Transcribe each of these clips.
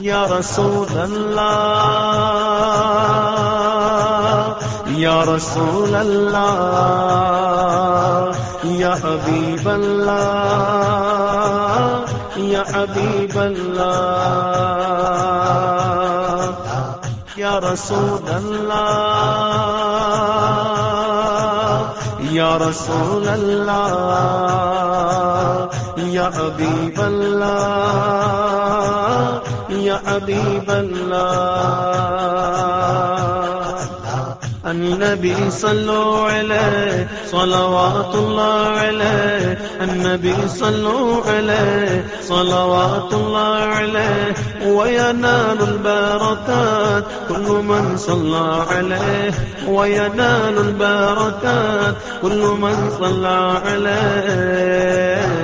یا رسول اللہ یا رسول اللہ یا حبیب اللہ یا حبیب اللہ یا رسول اللہ یا رسول اللہ یا حبیب اللہ یا حبیب اللہ النبی صلو علیہ صلوات اللہ علیہ النبی صلو علیہ صلوات اللہ علیہ وینال البرکات کل من صلى علیہ وینال البرکات کل من صلى علیہ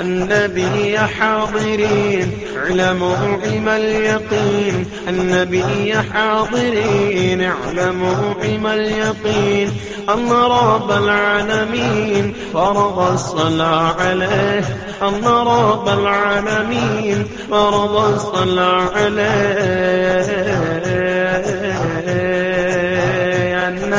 النبي حاضرين. اعلموا علم اليقين. النبي حاضرين. اعلموا علم اليقين. أن رب العالمين. فرض الصلاة عليه. أن رب العالمين. فرض الصلاة عليه.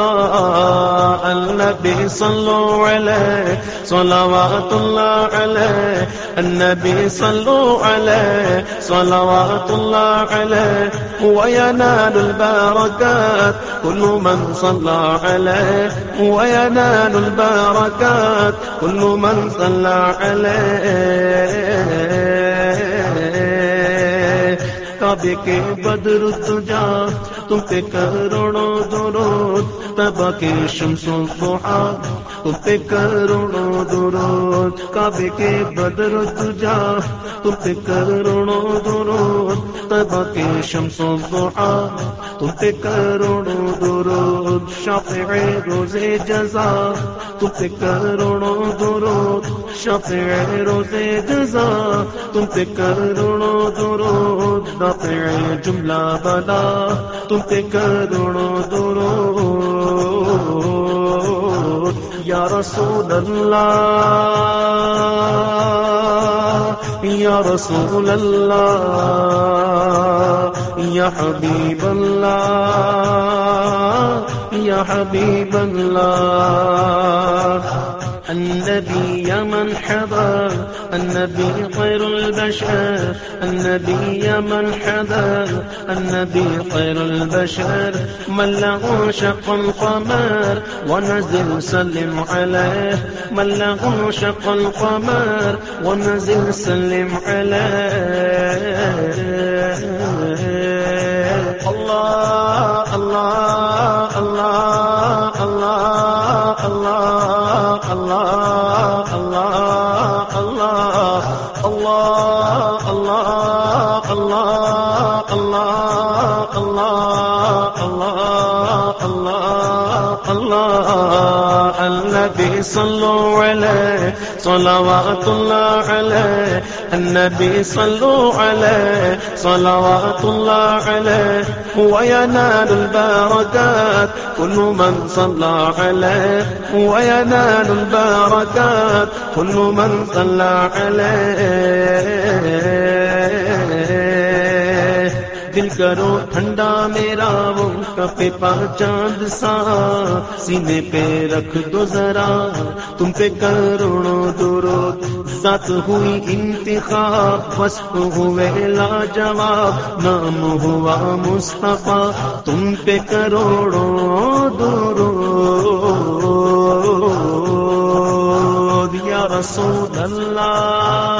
الله الله النبي صلوا عليه صلوات الله عليه. النبي صلوا عليه صلوات الله عليه وينال البركات، كل من صلى عليه. وينال البركات، كل من صلى عليه. کعبے کے بدر تجا تم پہ کروڑوں درود، تبا کے شمس و ضحا تم پہ کروڑوں درود، کعبے کے بدر تجا، تم پہ کروڑوں درود، تبا کے شمس و ضحا تم پہ کروڑوں درود، شافع روز جزا، تم پہ کروڑوں درود، شافع روز جزا، تم پہ کروڑوں درود دافع جملہ بلا تم پہ کروڑوں درود یا رسول اللہ یا رسول اللہ یا حبیب اللہ یا حبیب اللہ النبي يا من حضر النبي خير البشر، النبي من حذر النبي خير البشر. من له شق القمر، ونزل سلم عليه. من له شق القمر، ونزل سلم عليه. الله الله الله الله الله الله الله اللہ اللہ اللہ اللہ اللہ اللہ اللہ اللہ اللہ صلوا صلوات اللہ علیہ، النبی صلو علیہ، صلوات اللہ علیہ وینال البارکات كل من صلى عليه وينال البارکات كل من صلا علیہ۔ دل کرو، ٹھنڈا میرا وہ کپے پا چاند سا۔ سینے پہ رکھ دو ذرا، تم پہ کروڑوں دورو ذات ہوئی انتخاب، وصف ہوئے لاجواب۔ نام ہوا مصطفیٰ، تم پہ کروڑوں دورو یا رسول اللہ۔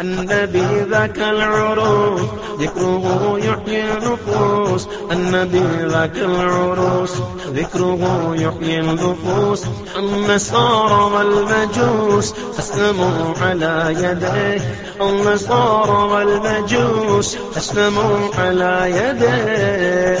النبي ذاك العروس، ذكره يحيي النفوس. النبي ذاك العروس، ذكره يحيي النفوس. النصارى والمجوس أسلموا على يديه. النصارى والمجوس أسلموا على يديه.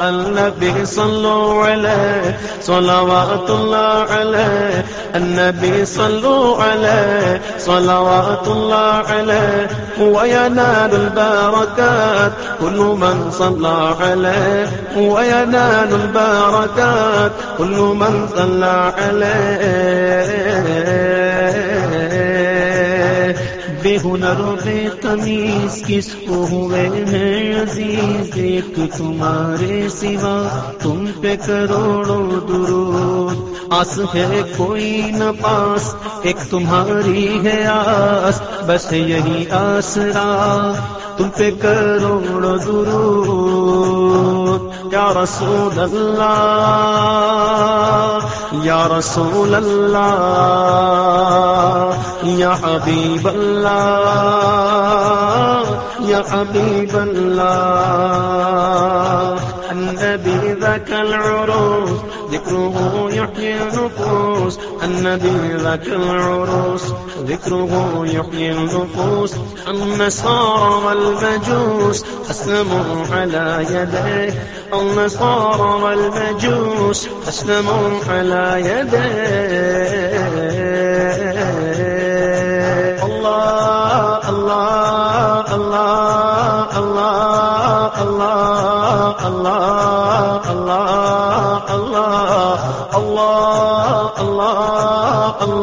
النبي صلوا عليه، صلوات الله عليه، النبي صلوا عليه، صلوات الله عليه. وينال البركات، كل من صلى عليه. وينال البركات، كل من صلى عليه. بے ہنر بے تمیز کس کو ہوئے ہیں عزیز، ایک تمہارے سوا تم پہ کروڑوں درود۔ آس ہے کوئی نہ پاس، ایک تمہاری ہے آس، بس یہی آسرا۔ تم پہ کروڑ درود۔ یا رسول اللہ، یا رسول اللہ، یا حبیب اللہ، یا حبیب اللہ، النبی ذاك العروس ذكره يحيي النفوس النبي لك العروس. ذكره يحيي النفوس النصارى والمجوس. أسلموا على يديه، النصارى والمجوس. أسلموا على يديه.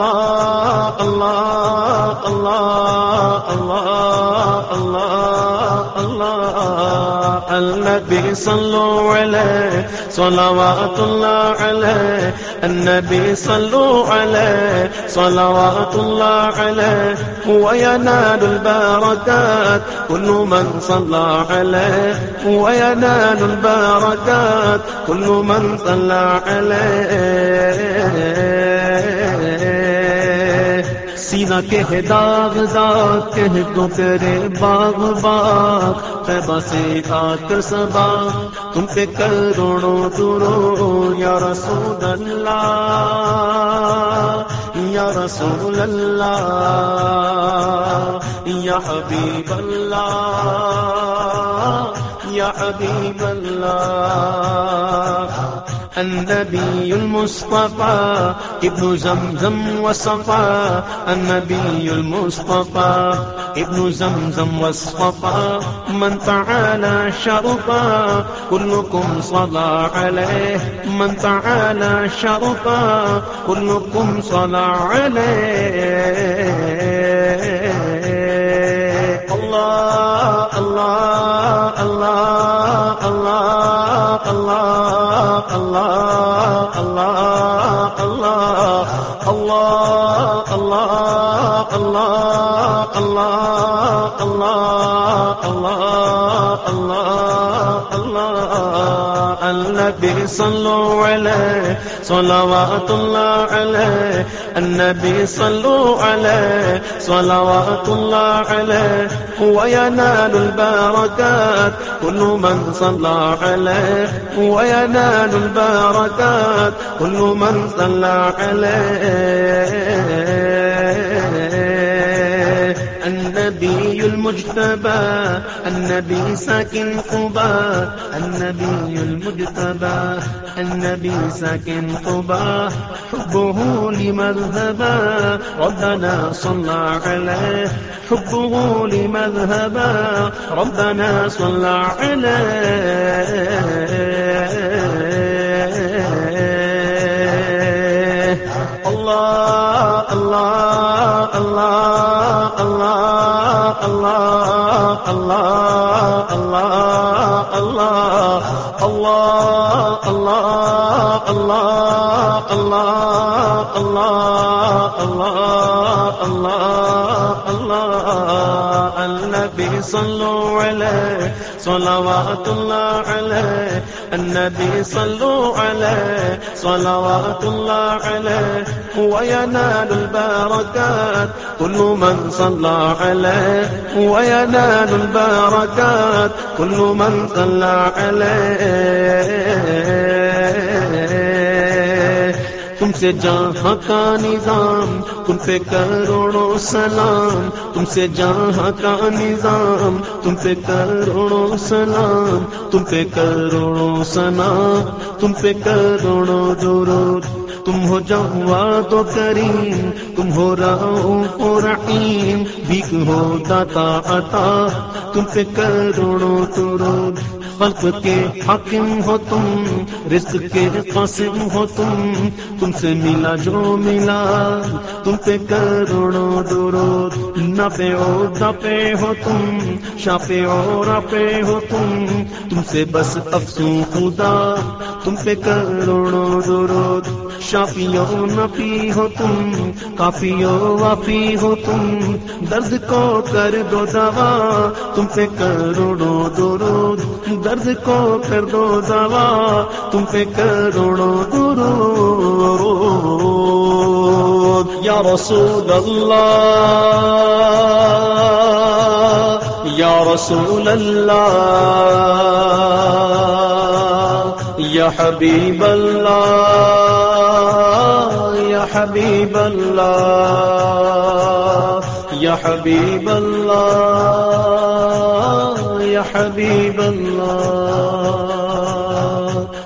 الله الله الله الله الله الله النبي صلوا عليه صلوات الله عليه النبي صلوا عليه صلوات الله عليه وينال البركات كل من صلى عليه وينال البركات كل من صلى عليه سینا کہ داغ داغ کہہ تو کرے باغ باغ تیبہ سے آ کر سبا، تم پہ کروڑوں درو، یا رسول اللہ، یا رسول اللہ، یا حبیب اللہ، یا حبیب اللہ۔ النبي المصطفى ابن زمزم وصفا النبي المصطفى ابن زمزم وصفا من تعالى شرفا كلكم صلى عليه من تعالى شرفا كلكم صلى عليه الله الله اللہ اللہ اللہ اللہ اللہ اللہ اللہ اللہ اللہ اللہ اللہ اللہ النبي صلوا عليه صلوات الله عليه النبي صلوا عليه، صلوات الله عليه، هو ينال البركات. كل من صلى عليه، هو ينال البركات. كل من صلى عليه. النبي المجتبى، النبي ساكن قبا النبي المجتبى، النبي ساكن قبا حبه لمذهبا، ربنا صلى عليه. حبه لمذهبا، ربنا صلى عليه. الله الله الله. الله الله الله الله النبي صلوا عليه، صلوات الله عليه، النبي صلوا عليه، صلوات الله عليه وينال البركات، كل من صلى عليه وينال البركات، كل من صلى عليه. سے جہاں کا نظام، تم پہ کروڑوں سلام۔ تم سے جہاں کا نظام، تم پہ کروڑوں سلام۔ تم پہ کروڑوں سلام، تم پہ کروڑوں درود۔ تم ہو جاؤ تو کریم، تم ہو رہو رحیم۔ بھیک ہو داتا عطا، تم پہ کروڑوں درود۔ خلق کے حاکم ہو تم، رزق کے قاسم ہو تم تم سے ملا جو ملا، تم پہ کروڑوں ڈورو نہ پہ او دپے ہو تم، شاپے اور پہ ہو تم تم سے بس افسو خدا، تم پہ کروڑوں درود۔ شافیو نفی ہو تم کافیو وافی ہو تم۔ درد کو کر دو دوا، تم پہ کروڑوں درود۔ درد کو کر دو دوا، تم پہ کروڑوں درود۔ یا رسول اللہ۔ یا رسول اللہ، یا حبیب اللہ، یا حبیب اللہ، یا حبیب اللہ، یا حبیب اللہ۔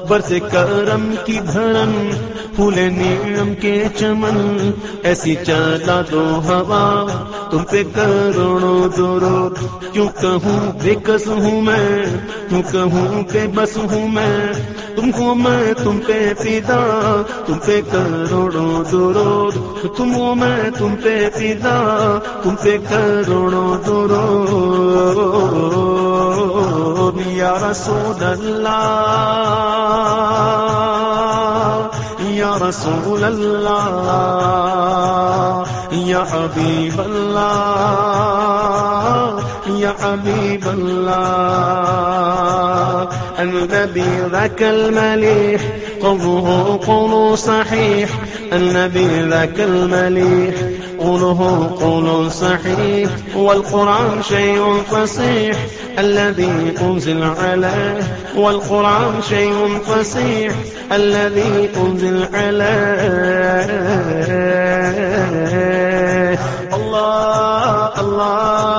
برس کرم کی دھرم، پھول نیڑم کے چمن، ایسی چلا دو ہوا، تم پہ کروڑوں دورو کیوں کہوں بے کس ہوں میں؟ کیوں کہوں بے بس ہوں میں؟ تم ہو میں، تم پہ پیدا تم پہ کروڑوں دورو تم ہو میں، تم پہ پیدا تم پہ کروڑوں دورو یا رسول اللہ، یا رسول اللہ، یا حبیب اللہ۔ یا حبیب اللہ النبي ذاك المليح، قوله قول صحيح. النبي ذاك المليح، قوله قول صحيح. والقرآن شيء فصيح. الذي أنزل عليه، والقرآن شيء فصيح. الذي أنزل عليه. الله الله.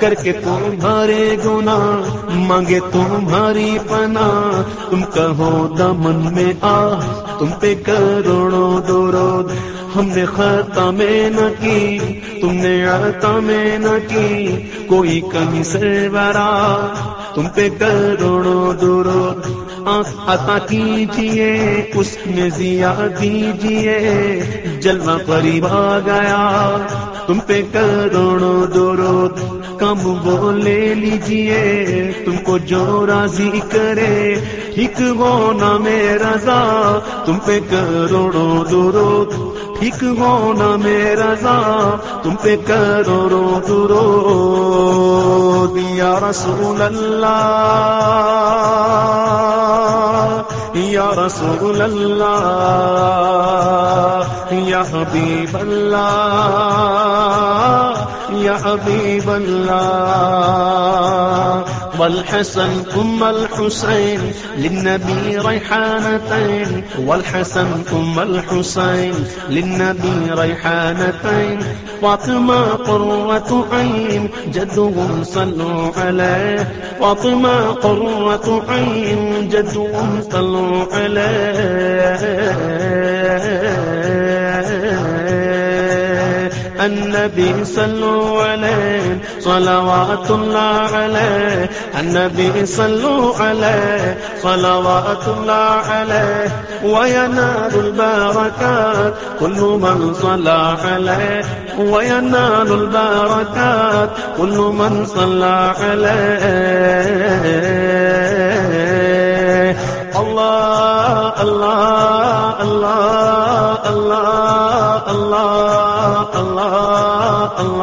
کر کے تمہارے گنا مانگے تمہاری پنا تم کہو دمن میں آ، تم پہ کروڑوں درود۔ ہم نے خطا میں نہ کی، تم نے عطا میں نہ کی۔ کوئی کمی سے برا تم پہ کروڑوں درود۔ عطا کیجیے اس میں زیا دیجیے جلوہ قریب آ گیا تم پہ کروڑوں درود، کم وہ لے لیجیے تم کو جو راضی کرے، ٹھیک وہ نہ میرا رضا، تم پہ کروڑوں درود، ٹھیک ہو نہ میرا رضا، تم پہ کروڑوں درود، یا رسول اللہ۔ یا رسول اللہ یا حبیب اللہ یا حبیب اللہ والحسن ثم الحسين للنبي ريحانتين. والحسن ثم الحسين للنبي ريحانتين. فاطمة قرة عين جدهم صلوا عليه. فاطمة قرة عين جدهم صلوا عليه. النبي صلوا عليه، صلوات الله عليه. النبي صلوا عليه، صلوات الله عليه. وينال البركات، كل من صلى عليه. وينال البركات، كل من صلى عليه. الله الله.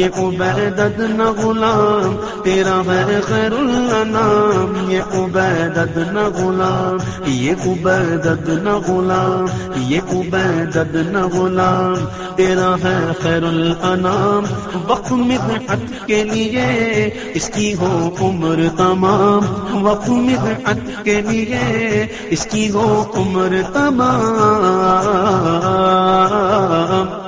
یہ عبیدت نہ غلام، تیرا ہے خیر الانام یہ عبیدت نہ غلام، یہ عبیدت نہ غلام، یہ عبیدت نہ غلام، تیرا ہے خیر الانام وقت مدحت کے لیے اس کی ہو عمر تمام، وقت مدحت کے لیے اس کی ہو عمر تمام۔